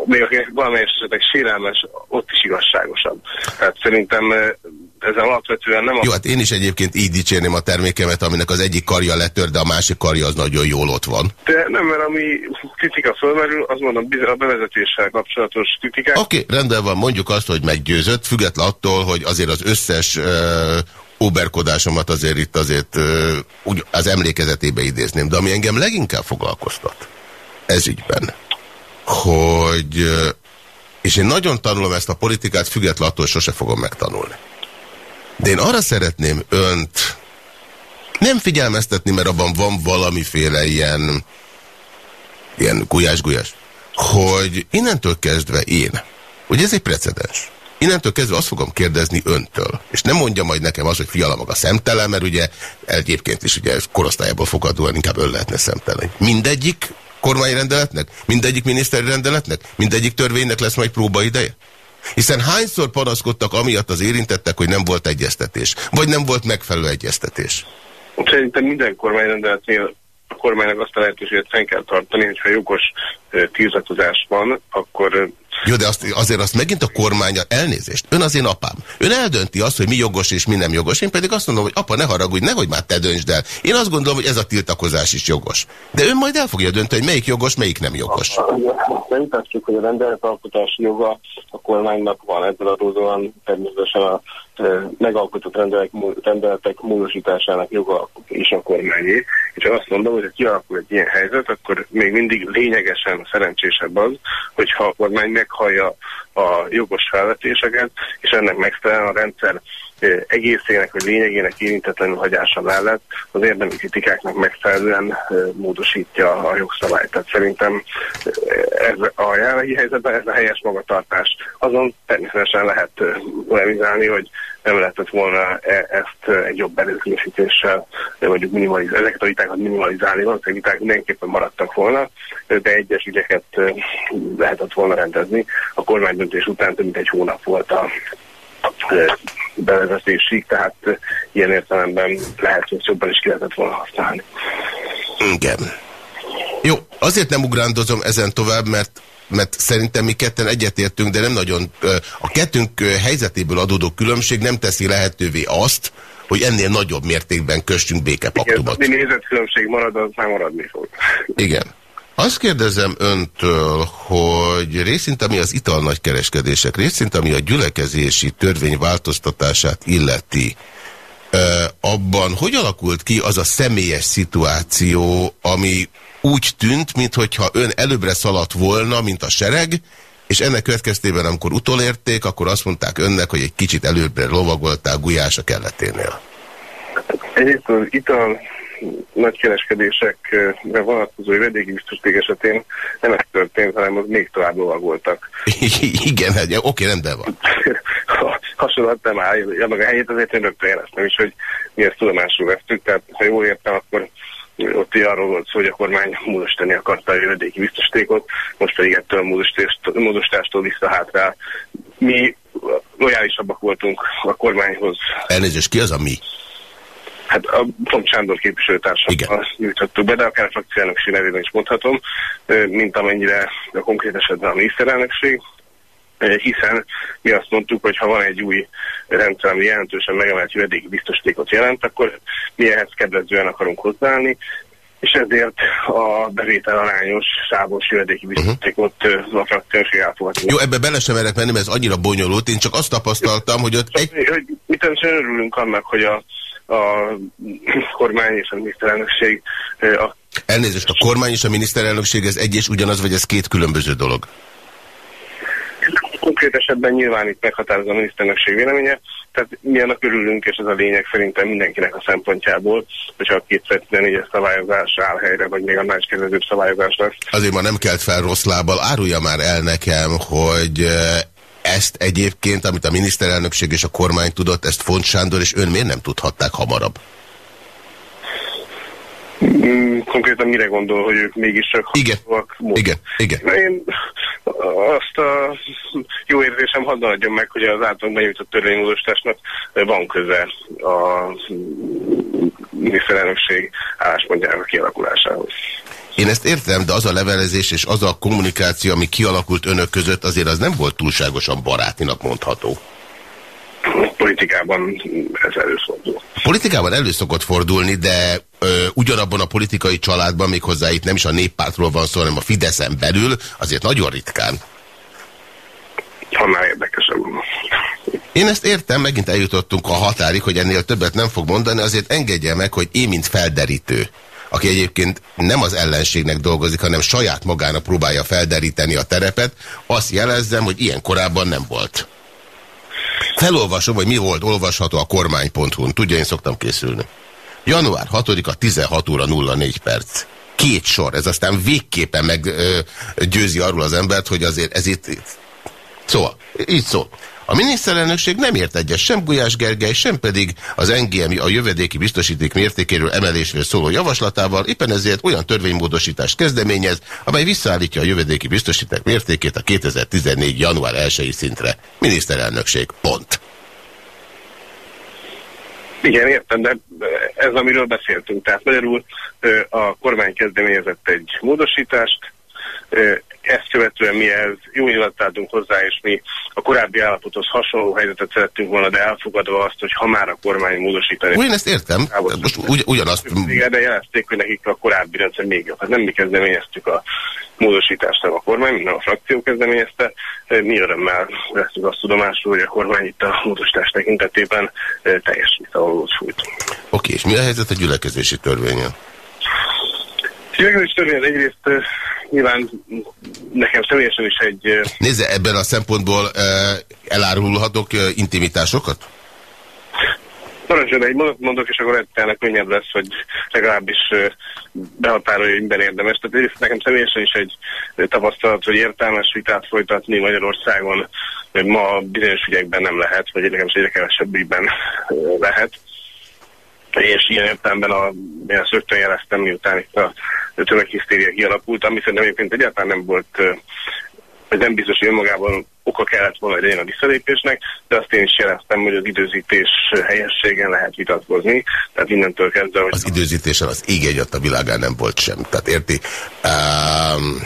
[SPEAKER 4] még akinek valamelyes esetek sérelmes, ott is igazságosabb. Tehát szerintem ez alapvetően nem a...
[SPEAKER 2] Jó, hát én is egyébként így dicsérném a termékemet, aminek az egyik karja letör, de a másik karja az nagyon jól ott van.
[SPEAKER 4] De nem, mert ami kritika fölmerül, az mondom, a bevezetéssel kapcsolatos kritikák.
[SPEAKER 2] Oké, okay, rendben van, mondjuk azt, hogy meggyőzött, független attól, hogy azért az összes uh, óberkodásomat azért itt azért úgy az emlékezetébe idézném, de ami engem leginkább foglalkoztat ez ügyben, hogy és én nagyon tanulom ezt a politikát, függetlenül attól sose fogom megtanulni. De én arra szeretném önt nem figyelmeztetni, mert abban van valamiféle ilyen ilyen gulyás-gulyás, hogy innentől kezdve én, hogy ez egy precedens, Innentől kezdve azt fogom kérdezni öntől. És nem mondja majd nekem az, hogy fiala maga szemtelen, mert ugye egyébként is ugye korosztályából fogadóan inkább ön lehetne szemtelen. Mindegyik kormányrendeletnek? Mindegyik miniszteri rendeletnek? Mindegyik törvénynek lesz majd próbaideje? Hiszen hányszor panaszkodtak amiatt az érintettek, hogy nem volt egyeztetés? Vagy nem volt megfelelő egyeztetés?
[SPEAKER 4] Szerintem minden kormányrendeletnél a kormánynak azt a lehetőséget fenn kell tartani, hogyha jogos tiltakozás van, akkor
[SPEAKER 2] jó, de azt, azért azt megint a kormány, elnézést, ön az én apám. Ön eldönti azt, hogy mi jogos és mi nem jogos. Én pedig azt mondom, hogy apa, ne haragudj, nehogy már te döntsd el. Én azt gondolom, hogy ez a tiltakozás is jogos. De ön majd el fogja dönteni, hogy melyik jogos, melyik nem jogos.
[SPEAKER 4] Nem tartjuk, hogy a rendeletalkotási joga a kormánynak van, ebből adódóan természetesen a megalkotott rendeletek, rendeletek módosításának joga és a kormányé. És azt mondom, hogy ha kialakul egy ilyen helyzet, akkor még mindig lényegesen szerencsésebb az, hogyha a kormány meghallja a jogos felvetéseket, és ennek megfelelően a rendszer egészének vagy lényegének érintetlenül hagyása mellett az érdemi kritikáknak megfelelően módosítja a jogszabályt. Tehát szerintem ez a jelenlegi helyzetben ez a helyes magatartás. Azon természetesen lehet polemizálni, hogy nem lehetett volna e, ezt egy jobb előkészítéssel, mondjuk minimalizálni, ezeket a vitákat minimalizálni, valószínűleg viták mindenképpen maradtak volna, de egyes ügyeket lehetett volna rendezni. A kormánydöntés után több mint egy hónap volt a bevezetésig, tehát ilyen értelemben lehet, hogy jobban is ki lehetett volna használni.
[SPEAKER 2] Igen. Jó, azért nem ugrándozom ezen tovább, mert mert szerintem mi ketten egyetértünk, de nem nagyon. A kettünk helyzetéből adódó különbség nem teszi lehetővé azt, hogy ennél nagyobb mértékben kössünk békepaktumot.
[SPEAKER 4] Igen, nézetkülönbség marad, az már maradni fog.
[SPEAKER 2] Igen. Azt kérdezem öntől, hogy részint ami az ital nagykereskedések, részint ami a gyülekezési törvény változtatását illeti, abban hogy alakult ki az a személyes szituáció, ami úgy tűnt, mintha ön előbbre szaladt volna, mint a sereg, és ennek következtében, amikor utolérték, akkor azt mondták önnek, hogy egy kicsit előbbre lovagoltál Gulyás a kelleténél.
[SPEAKER 4] Az ital nagykereskedésekre vonatkozó jövedéki biztosíték esetén nem ez történt, hanem az még tovább voltak.
[SPEAKER 2] Igen, hát, oké, rendben van.
[SPEAKER 4] ha hasonlat nem állja meg a helyét, azért én rögtön jeleztem is, hogy mi ezt tudomásul vesztük, tehát ha jól értem, akkor ott arról volt szó, hogy a kormány módosítani akarta a jövedéki biztosítékot, most pedig ettől a módosítástól vissza hátrál. Mi lojálisabbak voltunk a kormányhoz.
[SPEAKER 2] Elnézést, ki az a mi?
[SPEAKER 4] Hát a Pont Sándor képviselőtársakkal nyújtottuk be, de akár a frakcielnökség nevében is mondhatom, mint amennyire a konkrét esetben a miniszterelnökség, hiszen mi azt mondtuk, hogy ha van egy új rendszer, ami jelentősen megemelt jövedéki biztosítékot jelent, akkor mi ehhez kedvezően akarunk hozzáállni, és ezért a bevétel arányos sávos jövedéki mhm. biztosítékot uh-huh. a frakcióség elfogadni.
[SPEAKER 2] Jó, ebbe bele sem merek menni, mert ez annyira bonyolult. Én csak azt tapasztaltam, hogy ott egy...
[SPEAKER 4] Hogy, mit örülünk annak, hogy a, a kormány és a miniszterelnökség a
[SPEAKER 2] Elnézést, a kormány és a miniszterelnökség ez egy és ugyanaz, vagy ez két különböző dolog?
[SPEAKER 4] Konkrét esetben nyilván itt meghatározza a miniszterelnökség véleménye, tehát mi annak örülünk, és ez a lényeg szerintem mindenkinek a szempontjából, hogyha a 2014-es szabályozás áll helyre, vagy még a más kedvezőbb szabályozás lesz.
[SPEAKER 2] Azért ma nem kelt fel rossz lábbal, árulja már el nekem, hogy ezt egyébként, amit a miniszterelnökség és a kormány tudott, ezt Font Sándor és ön miért nem tudhatták hamarabb?
[SPEAKER 4] Mm, konkrétan mire gondol, hogy ők mégis csak
[SPEAKER 2] igen. igen, igen.
[SPEAKER 4] Én azt a jó érzésem hadd adjam meg, hogy az általunk benyújtott törvénymódosításnak van köze a miniszterelnökség álláspontjának kialakulásához.
[SPEAKER 2] Én ezt értem, de az a levelezés és az a kommunikáció, ami kialakult önök között, azért az nem volt túlságosan barátinak mondható
[SPEAKER 4] politikában ez előfordul.
[SPEAKER 2] Politikában elő szokott fordulni, de ö, ugyanabban a politikai családban, méghozzá itt nem is a néppártról van szó, hanem a Fideszen belül, azért nagyon ritkán.
[SPEAKER 4] Annál érdekesebb.
[SPEAKER 2] Én ezt értem, megint eljutottunk a határig, hogy ennél többet nem fog mondani, azért engedje meg, hogy én, mint felderítő, aki egyébként nem az ellenségnek dolgozik, hanem saját magának próbálja felderíteni a terepet, azt jelezzem, hogy ilyen korábban nem volt. Felolvasom, hogy mi volt olvasható a kormány.hu-n. Tudja, én szoktam készülni. Január 6-a 16 óra 04 perc. Két sor. Ez aztán végképpen meggyőzi arról az embert, hogy azért ez itt... Szóval, így szól. A miniszterelnökség nem ért egyes sem Gulyás Gergely, sem pedig az NGM a jövedéki biztosíték mértékéről emelésről szóló javaslatával, éppen ezért olyan törvénymódosítást kezdeményez, amely visszaállítja a jövedéki biztosíték mértékét a 2014. január 1 szintre. Miniszterelnökség, pont.
[SPEAKER 4] Igen, értem, de ez amiről beszéltünk. Tehát magyarul a kormány kezdeményezett egy módosítást, ezt követően mi ez jó nyilatkoztunk hozzá, és mi a korábbi állapothoz hasonló helyzetet szerettünk volna, de elfogadva azt, hogy ha már a kormány módosítani...
[SPEAKER 2] Én ezt értem, most ugy, ugyanazt...
[SPEAKER 4] Igen, de jelezték, hogy nekik a korábbi rendszer még jobb. Hát nem mi kezdeményeztük a módosítást, nem a kormány, minden a frakció kezdeményezte. Mi örömmel veszünk azt tudomásul, hogy a kormány itt a módosítás tekintetében teljes visszavalót fújt.
[SPEAKER 2] Oké, és mi a helyzet a gyülekezési törvényen?
[SPEAKER 4] Gyülekezési törvény egyrészt nyilván nekem személyesen is egy...
[SPEAKER 2] Nézze, ebben a szempontból elárulhatok intimitásokat?
[SPEAKER 4] Parancsolja, egy mondatot mondok, és akkor ennek könnyebb lesz, hogy legalábbis behatárolja, hogy minden érdemes. Tehát nekem személyesen is egy tapasztalat, hogy értelmes vitát folytatni Magyarországon ma bizonyos ügyekben nem lehet, vagy legalábbis egyre kevesebb ügyben lehet és ilyen értelemben a, én ezt rögtön jeleztem, miután itt a tömeghisztéria kialakult, ami szerintem egyébként egyáltalán nem volt, vagy nem biztos, hogy önmagában oka kellett volna legyen a visszalépésnek, de azt én is jeleztem, hogy az időzítés helyességen lehet vitatkozni, tehát innentől kezdve, hogy...
[SPEAKER 2] Az időzítésen az ég a világán nem volt sem, tehát érti? Um...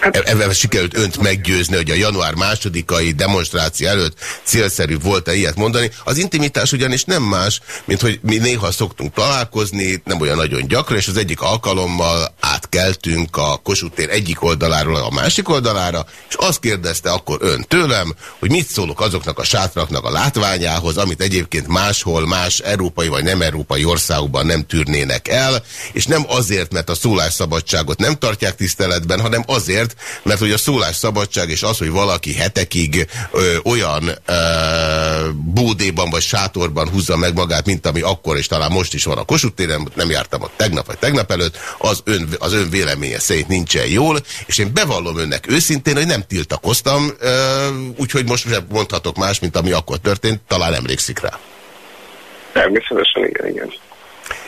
[SPEAKER 2] Hát, Ebben sikerült önt meggyőzni, hogy a január másodikai demonstráció előtt célszerű volt-e ilyet mondani. Az intimitás ugyanis nem más, mint hogy mi néha szoktunk találkozni, nem olyan nagyon gyakran, és az egyik alkalommal keltünk a Kossuth tér egyik oldaláról a másik oldalára, és azt kérdezte akkor ön tőlem, hogy mit szólok azoknak a sátraknak a látványához, amit egyébként máshol, más európai vagy nem európai országokban nem tűrnének el, és nem azért, mert a szólásszabadságot nem tartják tiszteletben, hanem azért, mert hogy a szólásszabadság és az, hogy valaki hetekig ö, olyan ö, bódéban vagy sátorban húzza meg magát, mint ami akkor és talán most is van a Kossuth téren, nem jártam ott tegnap vagy tegnap előtt, az ön, az ön véleménye szerint nincsen jól, és én bevallom önnek őszintén, hogy nem tiltakoztam, úgyhogy most sem mondhatok más, mint ami akkor történt, talán emlékszik rá.
[SPEAKER 4] Természetesen, igen, igen.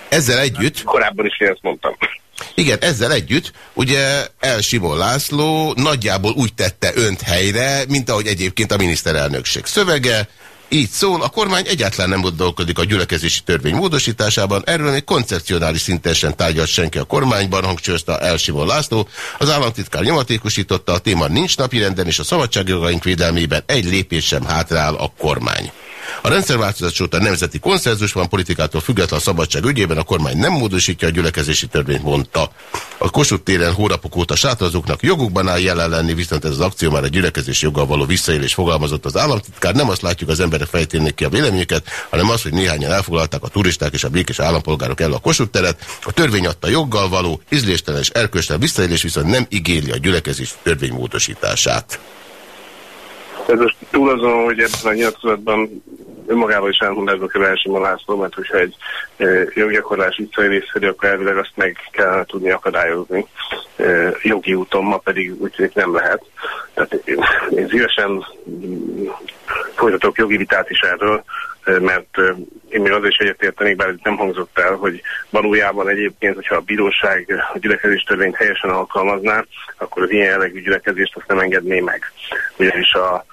[SPEAKER 2] Ezzel együtt...
[SPEAKER 4] Korábban is ezt mondtam.
[SPEAKER 2] Igen, ezzel együtt, ugye El Simon László nagyjából úgy tette önt helyre, mint ahogy egyébként a miniszterelnökség szövege, így szól, a kormány egyáltalán nem gondolkodik a gyülekezési törvény módosításában, erről még koncepcionális szinten sem tárgyalt senki a kormányban, hangsúlyozta El Simon László. Az államtitkár nyomatékosította, a téma nincs napirenden, és a szabadságjogaink védelmében egy lépés sem hátrál a kormány. A rendszerváltozás óta nemzeti konszenzus van, politikától független a szabadság ügyében, a kormány nem módosítja a gyülekezési törvényt, mondta. A Kossuth téren hónapok óta sátrazóknak jogukban áll jelen lenni, viszont ez az akció már a gyülekezési joggal való visszaélés fogalmazott az államtitkár. Nem azt látjuk, az emberek fejtének ki a véleményüket, hanem az, hogy néhányan elfoglalták a turisták és a békés állampolgárok el a Kossuth teret. A törvény adta joggal való, ízléstelen és erkölcstelen visszaélés viszont nem igényli a gyülekezési törvény módosítását.
[SPEAKER 4] Ez most túl azon, hogy ebben a nyilatkozatban önmagával is elmondásba kell első László, mert hogyha egy e, joggyakorlás visszaélésszerű, akkor elvileg azt meg kell tudni akadályozni e, jogi úton, ma pedig úgy tűnik nem lehet. Tehát én, én szívesen folytatok jogi vitát is erről, mert én még azért is egyetértenék, bár ez nem hangzott el, hogy valójában egyébként, hogyha a bíróság a gyülekezés törvényt helyesen alkalmazná, akkor az ilyen jellegű gyülekezést azt nem engedné meg. Ugyanis a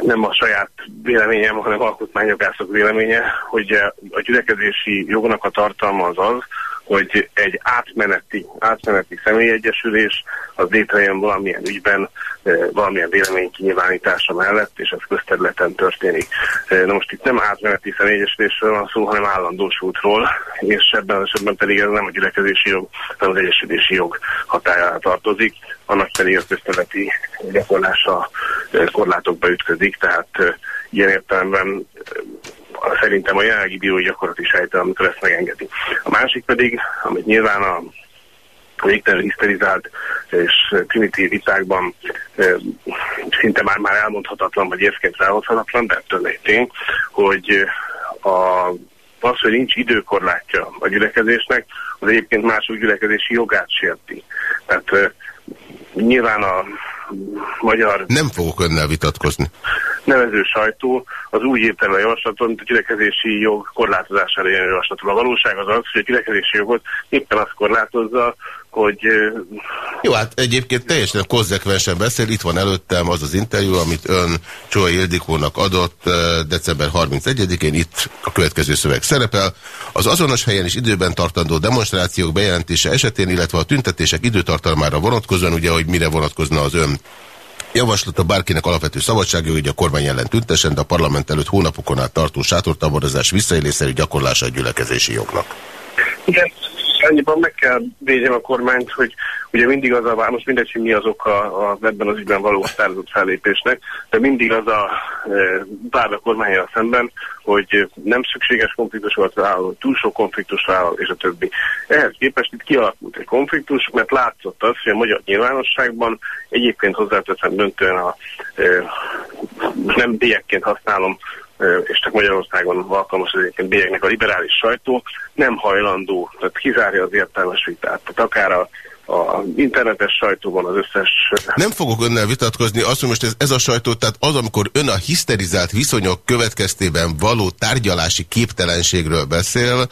[SPEAKER 4] nem a saját véleményem, hanem alkotmányjogászok véleménye, hogy a gyülekezési jognak a tartalma az az, hogy egy átmeneti, átmeneti személyegyesülés az létrejön valamilyen ügyben, valamilyen vélemény kinyilvánítása mellett, és ez közterületen történik. Na most itt nem átmeneti személyegyesülésről van szó, hanem állandósútról, és ebben az esetben pedig ez nem a gyülekezési jog, hanem az egyesülési jog hatájára tartozik, annak pedig a közterületi gyakorlása korlátokba ütközik, tehát ilyen értelemben szerintem a jelenlegi bírói gyakorlat is helytelen, amikor ezt. A másik pedig, amit nyilván a végtelenül hiszterizált és primitív vitákban szinte már, már elmondhatatlan, vagy érvként felhozhatatlan, de ettől tény, hogy a, az, hogy nincs időkorlátja a gyülekezésnek, az egyébként mások gyülekezési jogát sérti. Tehát nyilván a magyar...
[SPEAKER 2] Nem fogok önnel vitatkozni.
[SPEAKER 4] Nevező sajtó az úgy értelme a javaslaton, mint a gyülekezési jog korlátozására jön javaslaton. A valóság az az, hogy a gyülekezési jogot éppen azt korlátozza, hogy...
[SPEAKER 2] Jó, hát egyébként teljesen konzekvensen beszél. Itt van előttem az az interjú, amit ön Csói Ildikónak adott december 31-én. Itt a következő szöveg szerepel. Az azonos helyen és időben tartandó demonstrációk bejelentése esetén, illetve a tüntetések időtartalmára vonatkozóan, ugye, hogy mire vonatkozna az ön Javaslata bárkinek alapvető szabadsága, hogy a kormány ellen tüntesen, de a parlament előtt hónapokon át tartó sátortavarozás visszaélésszerű gyakorlása a gyülekezési jognak.
[SPEAKER 4] Igen, annyiban meg kell védjem a kormányt, hogy ugye mindig az a, most mindegy, hogy mi az oka a, ebben az ügyben való határozott fellépésnek, de mindig az a e, bár a kormányjal szemben, hogy nem szükséges konfliktus volt vállaló, túl sok konfliktus vállaló, és a többi. Ehhez képest itt kialakult egy konfliktus, mert látszott az, hogy a magyar nyilvánosságban egyébként hozzáteszem döntően a, e, nem bélyekként használom és csak Magyarországon alkalmas egyébként bélyegnek a liberális sajtó, nem hajlandó, tehát kizárja az értelmes vitát. Tehát akár a a internetes sajtóban az összes...
[SPEAKER 2] Nem fogok önnel vitatkozni, azt hogy most ez, ez a sajtó, tehát az, amikor ön a hiszterizált viszonyok következtében való tárgyalási képtelenségről beszél,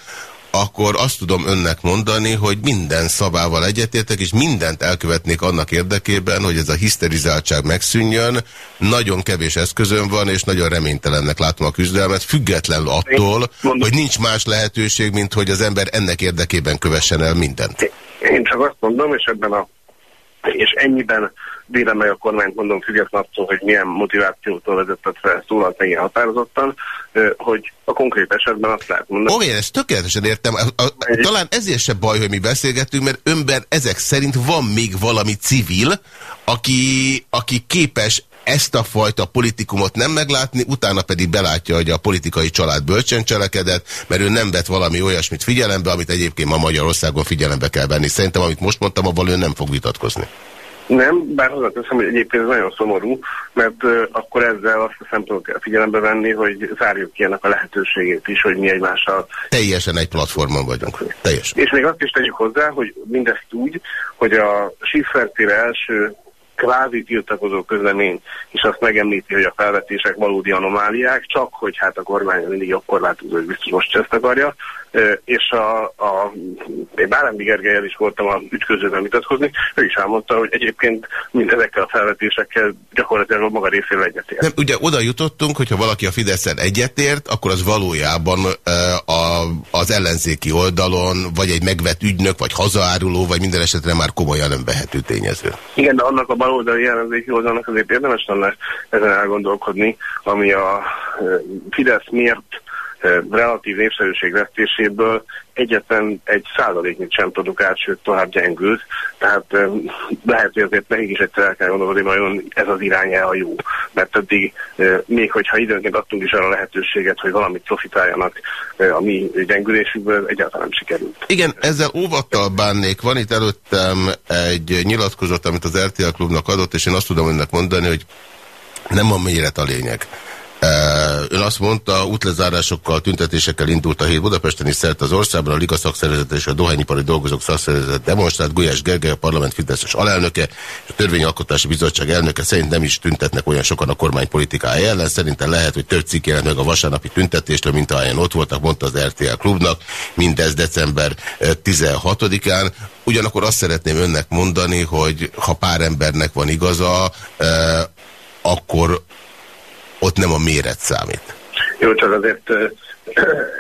[SPEAKER 2] akkor azt tudom önnek mondani, hogy minden szabával egyetértek, és mindent elkövetnék annak érdekében, hogy ez a hiszterizáltság megszűnjön. Nagyon kevés eszközön van, és nagyon reménytelennek látom a küzdelmet, függetlenül attól, hogy nincs más lehetőség, mint hogy az ember ennek érdekében kövessen el mindent.
[SPEAKER 4] Én csak azt mondom, és ebben a és ennyiben bírem meg a kormányt, mondom független attól, hogy milyen motivációtól vezetett fel, szólalt meg ilyen határozottan, hogy a konkrét esetben azt lehet mondani.
[SPEAKER 2] Oké, ezt tökéletesen értem. A, a, talán ezért se baj, hogy mi beszélgetünk, mert önben ezek szerint van még valami civil, aki, aki képes ezt a fajta politikumot nem meglátni, utána pedig belátja, hogy a politikai család bölcsen cselekedett, mert ő nem vett valami olyasmit figyelembe, amit egyébként ma Magyarországon figyelembe kell venni. Szerintem, amit most mondtam, abban ő nem fog vitatkozni.
[SPEAKER 4] Nem, bár hozzáteszem, hogy egyébként ez nagyon szomorú, mert uh, akkor ezzel azt a szempontot kell figyelembe venni, hogy zárjuk ki ennek a lehetőségét is, hogy mi egymással...
[SPEAKER 2] Teljesen egy platformon vagyunk. Teljesen.
[SPEAKER 4] És még azt is tegyük hozzá, hogy mindezt úgy, hogy a Schiffertére első kvázi tiltakozó közlemény, és azt megemlíti, hogy a felvetések valódi anomáliák, csak hogy hát a kormány mindig jobb korlátozó, hogy biztos most ezt akarja, és a, a én Bárándi Gergelyel is voltam a ütközőben vitatkozni, ő is elmondta, hogy egyébként mind ezekkel a felvetésekkel gyakorlatilag a maga részéről egyetért.
[SPEAKER 2] Nem, ugye oda jutottunk, hogyha valaki a Fideszen egyetért, akkor az valójában a, az ellenzéki oldalon, vagy egy megvett ügynök, vagy hazaáruló, vagy minden esetre már komolyan nem vehető tényező.
[SPEAKER 4] Igen, de annak a baloldali ellenzéki oldalnak azért érdemes lenne ezen elgondolkodni, ami a Fidesz miért relatív népszerűség vesztéséből egyetlen egy százaléknyit sem produkált, sőt tovább gyengült. Tehát lehet, hogy azért nekik is egyszer el kell gondolni, hogy ez az irány a jó. Mert eddig, még hogyha időnként adtunk is arra lehetőséget, hogy valamit profitáljanak a mi gyengülésükből, egyáltalán nem sikerült.
[SPEAKER 2] Igen, ezzel óvattal bánnék. Van itt előttem egy nyilatkozat, amit az RTL klubnak adott, és én azt tudom önnek mondani, hogy nem a méret a lényeg. Ön azt mondta, útlezárásokkal, tüntetésekkel indult a hét Budapesten is szert az országban, a Liga szakszervezet és a dohányipari dolgozók szakszervezet demonstrált, Gulyás Gergely, a parlament Fideszes alelnöke, és a törvényalkotási bizottság elnöke szerint nem is tüntetnek olyan sokan a kormány politikája ellen. Szerintem lehet, hogy több cikk jelent meg a vasárnapi tüntetésről, mint ahányan ott voltak, mondta az RTL klubnak, mindez december 16-án. Ugyanakkor azt szeretném önnek mondani, hogy ha pár embernek van igaza, akkor ott nem a méret számít.
[SPEAKER 4] Jó, csak azért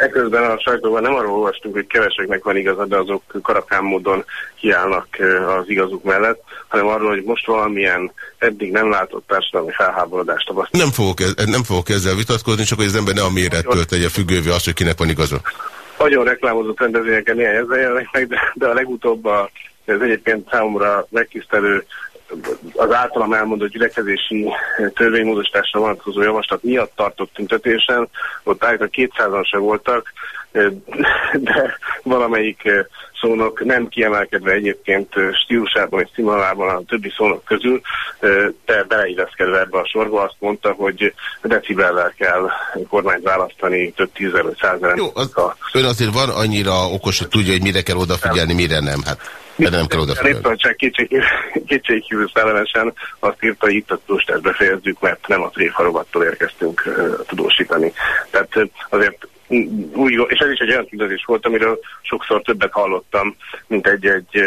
[SPEAKER 4] ekközben a sajtóban nem arról olvastunk, hogy keveseknek van igaza, de azok karapán módon kiállnak az igazuk mellett, hanem arról, hogy most valamilyen eddig nem látott társadalmi felháborodást tapasztal.
[SPEAKER 2] Nem fogok, nem fogok ezzel vitatkozni, csak hogy az ember ne a mérettől tegye függővé azt, hogy kinek van igaza.
[SPEAKER 4] Nagyon reklámozott rendezvényeken néhány ezzel jelennek meg, de, de a legutóbb a, ez egyébként számomra megtisztelő az általam elmondott gyülekezési törvénymódosításra vonatkozó javaslat miatt tartott tüntetésen, ott állítólag 200-an se voltak, de valamelyik szónok nem kiemelkedve egyébként stílusában és színvonalában a többi szónok közül, de beleilleszkedve ebbe a sorba azt mondta, hogy decibellel kell kormányt választani több tízezer százezer.
[SPEAKER 2] Jó, az, ön azért van annyira okos, hogy tudja, hogy mire kell odafigyelni, mire nem. Hát de nem kell odafigyelni.
[SPEAKER 4] Néptartság kétségkívül szellemesen azt írta, hogy itt a tudóstást befejezzük, mert nem a tréfarovattól érkeztünk uh, tudósítani. Tehát azért úgy, és ez is egy olyan kérdezés volt, amiről sokszor többet hallottam, mint egy-egy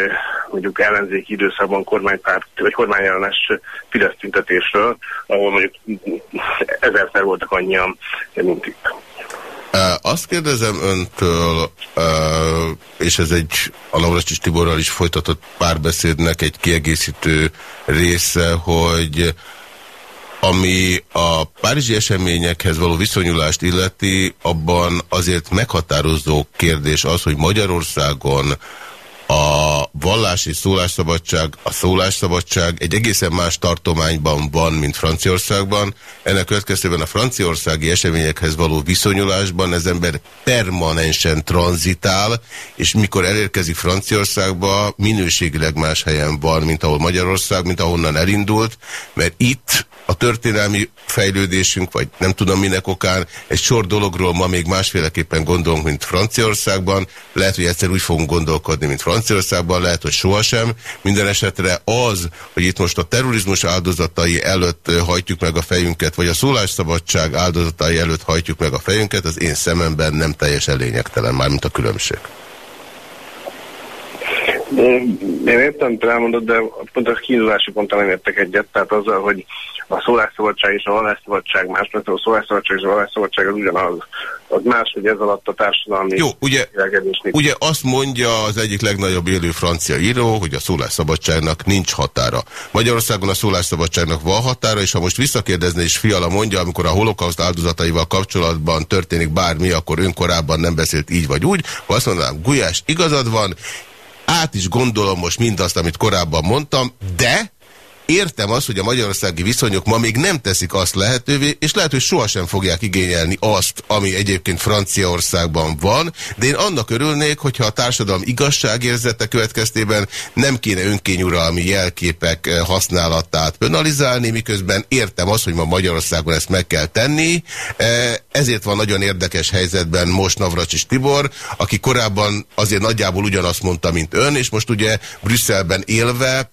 [SPEAKER 4] mondjuk ellenzéki időszakban kormánypárt, vagy kormányellenes Fidesz tüntetésről, ahol mondjuk ezerszer voltak annyian, mint itt.
[SPEAKER 2] Azt kérdezem öntől, és ez egy a Navracsis Tiborral is folytatott párbeszédnek egy kiegészítő része, hogy ami a párizsi eseményekhez való viszonyulást illeti, abban azért meghatározó kérdés az, hogy Magyarországon a vallási szólásszabadság, a szólásszabadság egy egészen más tartományban van, mint Franciaországban. Ennek következtében a franciaországi eseményekhez való viszonyulásban ez ember permanensen tranzitál, és mikor elérkezik Franciaországba, minőségileg más helyen van, mint ahol Magyarország, mint ahonnan elindult, mert itt a történelmi fejlődésünk, vagy nem tudom minek okán, egy sor dologról ma még másféleképpen gondolunk, mint Franciaországban. Lehet, hogy egyszer úgy fogunk gondolkodni, mint Franciaországban, lehet, hogy sohasem. Minden esetre az, hogy itt most a terrorizmus áldozatai előtt hajtjuk meg a fejünket, vagy a szólásszabadság áldozatai előtt hajtjuk meg a fejünket, az én szememben nem teljesen lényegtelen, mármint a különbség.
[SPEAKER 4] Én értem, te elmondod, de pont a kiindulási ponttal nem értek egyet, tehát azzal, hogy a szólásszabadság és a vallásszabadság más, mert a szólásszabadság és a vallásszabadság az ugyanaz. Az más, hogy ez alatt a társadalmi
[SPEAKER 2] Jó, ugye, ugye azt mondja az egyik legnagyobb élő francia író, hogy a szólásszabadságnak nincs határa. Magyarországon a szólásszabadságnak van határa, és ha most visszakérdezni, és Fiala mondja, amikor a holokauszt áldozataival kapcsolatban történik bármi, akkor ön korábban nem beszélt így vagy úgy, ha azt mondanám, Gulyás, igazad van, át is gondolom most mindazt, amit korábban mondtam, de Értem azt, hogy a magyarországi viszonyok ma még nem teszik azt lehetővé, és lehet, hogy sohasem fogják igényelni azt, ami egyébként Franciaországban van, de én annak örülnék, hogyha a társadalom igazságérzete következtében nem kéne önkényuralmi jelképek eh, használatát penalizálni, miközben értem azt, hogy ma Magyarországon ezt meg kell tenni. Eh, ezért van nagyon érdekes helyzetben most Navracsis Tibor, aki korábban azért nagyjából ugyanazt mondta, mint ön, és most ugye Brüsszelben élve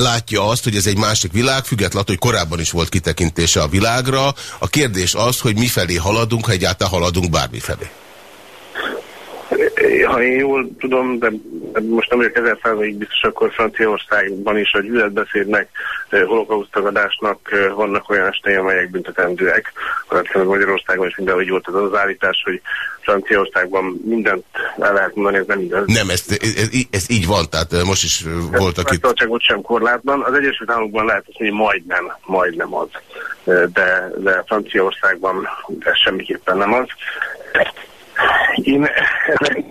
[SPEAKER 2] látja azt, hogy ez egy másik világ, függetlenül, hogy korábban is volt kitekintése a világra. A kérdés az, hogy mifelé haladunk, ha egyáltalán haladunk bármifelé.
[SPEAKER 4] Ha én jól tudom, de most nem vagyok ezer százalék biztos, akkor Franciaországban is a gyűlöletbeszédnek, holokausztagadásnak vannak olyan estei, amelyek büntetendőek. Magyarországon is mindenhogy volt az az állítás, hogy Franciaországban mindent el lehet mondani, ez nem igaz.
[SPEAKER 2] Nem, ez, ez, ez így van, tehát most is voltak itt...
[SPEAKER 4] ott sem korlátban. Az Egyesült Államokban lehet azt mondani, majdnem, majdnem az. De, de Franciaországban ez semmiképpen nem az. Én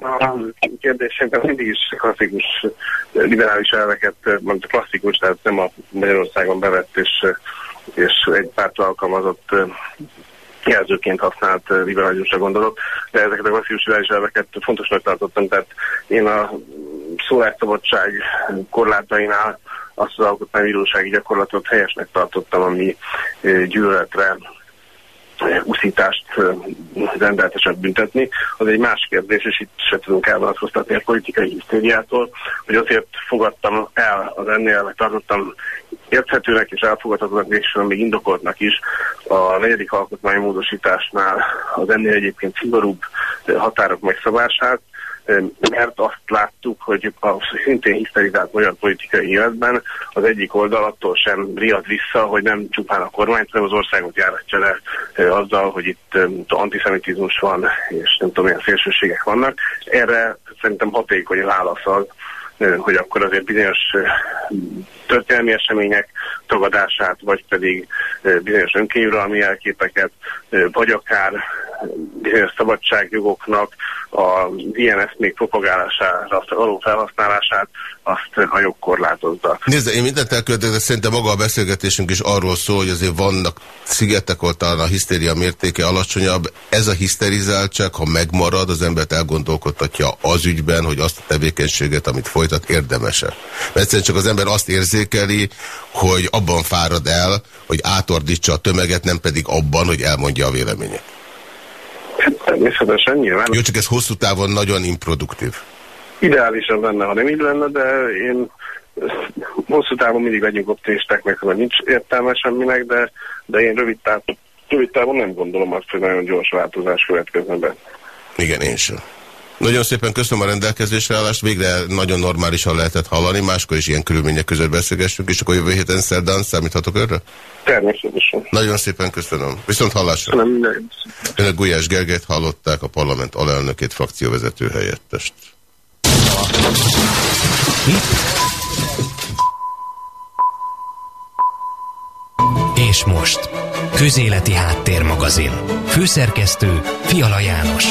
[SPEAKER 4] a kérdésekben mindig is klasszikus liberális elveket, mondjuk klasszikus, tehát nem a Magyarországon bevett és, és egy párt alkalmazott jelzőként használt liberalizmusra gondolok, de ezeket a klasszikus liberális elveket fontosnak tartottam, tehát én a szólásszabadság korlátainál azt az alkotmánybírósági gyakorlatot helyesnek tartottam, ami gyűlöletre uszítást rendeltesebb büntetni. Az egy más kérdés, és itt se tudunk elvonatkoztatni a politikai hisztériától, hogy azért fogadtam el az ennél, meg tartottam érthetőnek és elfogadhatónak, és még indokoltnak is a negyedik alkotmánymódosításnál az ennél egyébként szigorúbb határok megszabását, mert azt láttuk, hogy a szintén hiszterizált magyar politikai életben az egyik oldal attól sem riad vissza, hogy nem csupán a kormányt, hanem az országot járatja le azzal, hogy itt antiszemitizmus van, és nem tudom, milyen szélsőségek vannak. Erre szerintem hatékony válasz az, hogy akkor azért bizonyos történelmi események tagadását, vagy pedig bizonyos önkényuralmi elképeket, vagy akár bizonyos szabadságjogoknak a ilyen eszmék propagálására való felhasználását azt a jog korlátozza.
[SPEAKER 2] Nézd, én mindent elkövetek, de szerintem maga a beszélgetésünk is arról szól, hogy azért vannak szigetek, ott a hisztéria mértéke alacsonyabb. Ez a hiszterizáltság, ha megmarad, az embert elgondolkodtatja az ügyben, hogy azt a tevékenységet, amit folytat, érdemese. Mert egyszerűen csak az ember azt érzékeli, hogy abban fárad el, hogy átordítsa a tömeget, nem pedig abban, hogy elmondja a véleményét.
[SPEAKER 4] Természetesen nyilván.
[SPEAKER 2] Jó, csak ez hosszú távon nagyon improduktív.
[SPEAKER 4] Ideálisan lenne, ha nem így lenne, de én hosszú távon mindig legyünk optimisták, meg hogy nincs értelme semminek, de, de én rövid, táv, rövid távon nem gondolom azt, hogy nagyon gyors változás következne be.
[SPEAKER 2] Igen, én sem. Nagyon szépen köszönöm a rendelkezésre állást, végre nagyon normálisan lehetett hallani, máskor is ilyen körülmények között beszélgessünk, és akkor jövő héten szerdán számíthatok önre?
[SPEAKER 4] Természetesen.
[SPEAKER 2] Nagyon szépen köszönöm. Viszont hallásra. Köszönöm Önök Gulyás Gergelyt hallották, a parlament alelnökét, frakcióvezető helyettest.
[SPEAKER 1] És most, Közéleti Háttérmagazin. Főszerkesztő Fiala János.